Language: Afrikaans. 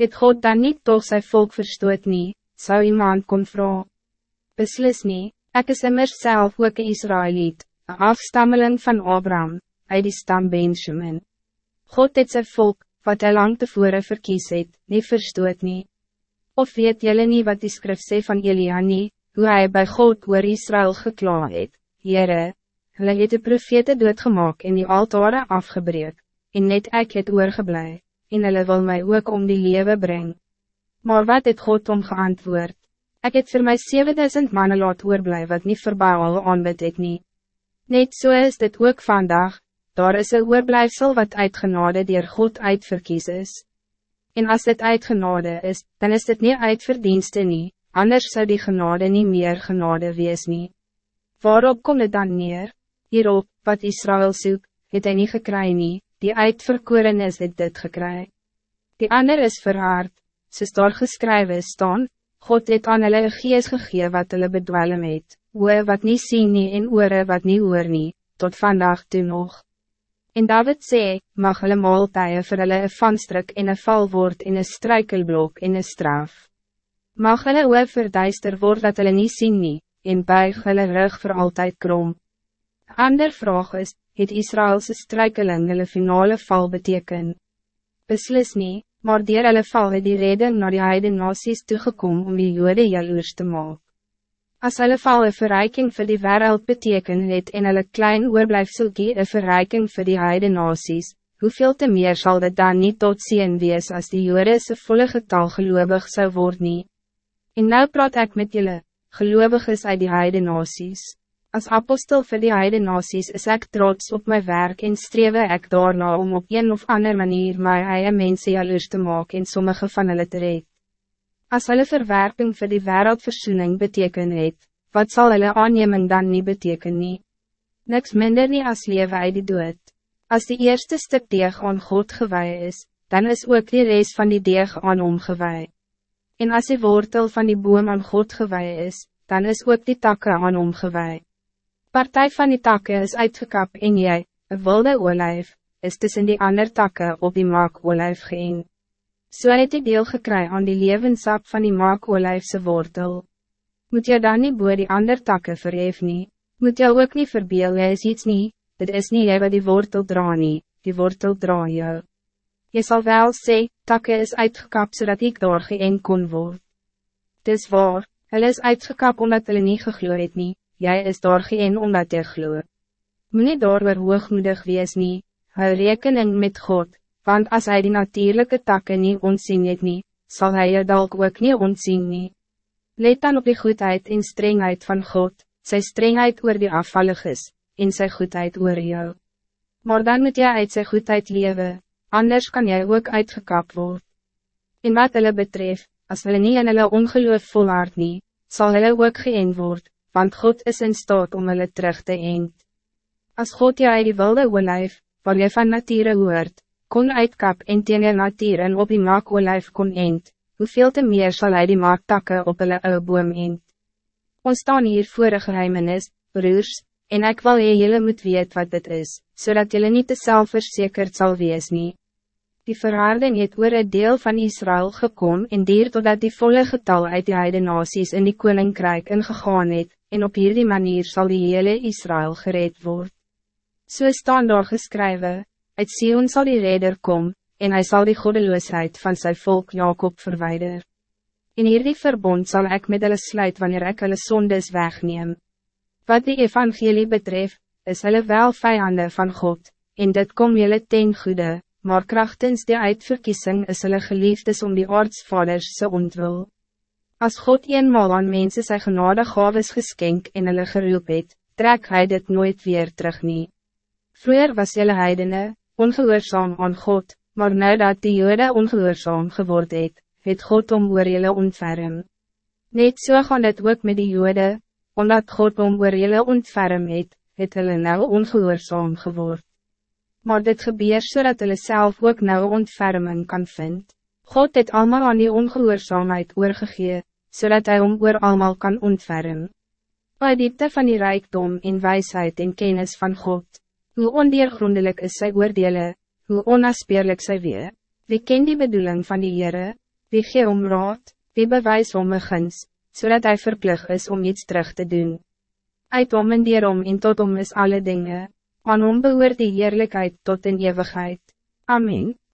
Het God dan niet toch zijn volk verstoot nie, zou iemand kon vragen? Beslis nie, ek is immers self ook een Israëliet, een afstammeling van Abraham, uit die stam Benjamin. God het zijn volk, wat hij lang tevoren verkies het, nie verstoot nie. Of weet jullie niet wat die skrif sê van Elia nie, hoe hij bij God oor Israël gekla het, Heere, hulle het de profete doodgemaak en die altare afgebreek, en net ek het oorgeblij en hulle wil mij ook om die lewe brengen. Maar wat het God om geantwoord? Ik het voor mij 7000 mannen laat oorblij wat niet verbouwen aanbid ek nie. Net so is dit ook vandaag, daar is een oorblijfsel wat uitgenade dier God uitverkies is. En als dit uitgenade is, dan is dit niet uitverdienste nie, anders zou die genade niet meer genade wees nie. Waarop kom het dan neer? Hierop, wat Israël zoekt, het hij niet gekry nie, die uitverkoren is het dit gekry. Die ander is verhaard, soos daar geskrywe staan, God het aan hulle gees gegee wat hulle bedwelm het, oe wat niet sien nie en oore wat niet hoor nie, tot vandaag toe nog. En David sê, mag hulle maaltuie vir hulle een vanstrik en een valwoord en een struikelblok en een straf. Mag hulle oe verduister word dat hulle niet sien nie, en buig hulle rug voor altijd krom. Ander vraag is, het Israëlse struikeling hulle finale val beteken. Beslis nie, maar dier hulle val het die reden naar die heide nasies toegekom om die jode jaloers te maak. As hulle val een verrijking voor die wereld beteken het en hulle klein oorblijfselkie een verrijking voor die heide nasies, hoeveel te meer zal dit dan niet tot zien wees als die jode se volle getal geloobig zou worden nie. En nou praat ik met jullie, geloobig is uit die heide nasies. Als apostel voor die heide nasies is ik trots op mijn werk en strewe ik daarna om op een of andere manier my eie mense jaloers te maken en sommige van hulle te red. As hulle verwerping voor die wereldversoening beteken het, wat zal hulle aanneming dan niet beteken nie? Niks minder nie as lewe uit die dood. As die eerste stuk deeg aan God gewaai is, dan is ook die rest van die deeg aan hom gewaai. En as die wortel van die boom aan God gewaai is, dan is ook die takke aan hom gewaai. Partij van die takken is uitgekap en jij, een wilde olijf, is tussen die ander takken op die maak olijf geen. So het die deel gekry aan die levensap van die maak olijfse wortel. Moet je dan niet boer die ander takken verhef nie? Moet je ook niet verbeel, jy is iets nie, dit is niet jy wat die wortel dra nie, die wortel dra jou. Je zal wel sê, takken is uitgekap zodat ik daar geen kon word. Dis waar, hulle is uitgekap omdat hulle nie gegloor het nie, jij is daar geen omdat jy glo. Moet nie daar weer hoogmoedig wees nie, hou rekening met God, want als hij die natuurlijke takken niet ontzien het nie, sal hy je dalk ook nie ontzien nie. Let dan op die goedheid en strengheid van God, sy strengheid oor die afvalliges, en sy goedheid oor jou. Maar dan moet jy uit sy goedheid leven, anders kan jij ook uitgekap worden. In wat hulle betref, as hulle nie in hulle ongeloof volhard nie, sal hulle ook geënd word, want God is in staat om hulle terug te eind. Als God jou uit die wilde olijf, waar jy van nature hoort, kon uitkap en teen jou natuur en op die maak olijf kon eind, hoeveel te meer zal hij die maaktakke op hulle oude boom eind. Ons staan hier voor een geheimenis, broers, en ik wil jy jylle moet weet wat dit is, zodat jullie niet te zelfverzekerd zal wees nie. Die verharding het oor een deel van Israël gekom en dier totdat die volle getal uit die heide nasies in die koninkrijk ingegaan het, en op hierdie manier zal die hele Israël gereed worden. So staan daar geskrywe, uit Sion zal die redder kom, en hij zal die goddeloosheid van zijn volk Jacob verwijder. In hierdie verbond zal ik met hulle sluit wanneer ik hulle sondes wegneem. Wat die evangelie betreft, is hulle wel vijanden van God, en dit kom julle ten goede, maar krachtens die uitverkiesing is hulle geliefdes om die aardsvaders se ontwil. Als God eenmaal aan mensen zijn genade gaves geskenk en hulle geroep het, trek hy dit nooit weer terug nie. Vroeger was jylle heidene, ongehoorzaam aan God, maar nou dat die jode ongehoorzaam geword het, het God om oor jylle ontferm. Net so gaan dit ook met die jode, omdat God om oor jylle ontferm het, het hulle nou ongehoorzaam geword. Maar dit gebeur so hulle self ook nou ontferming kan vinden. God het allemaal aan die ongehoorzaamheid oorgegeet zodat hij om oor allemaal kan ontferm. O diepte van die rijkdom en wijsheid en kennis van God, hoe ondeergrondelijk is sy oordele, hoe onaspeerlik sy weer, wie ken die bedoeling van die Heere, Wie gee om raad, wie bewys om een guns, zodat hij verplicht is om iets terug te doen. Uit om en dier om en tot om is alle dingen. Aan hom behoort die eerlijkheid tot in eeuwigheid. Amen.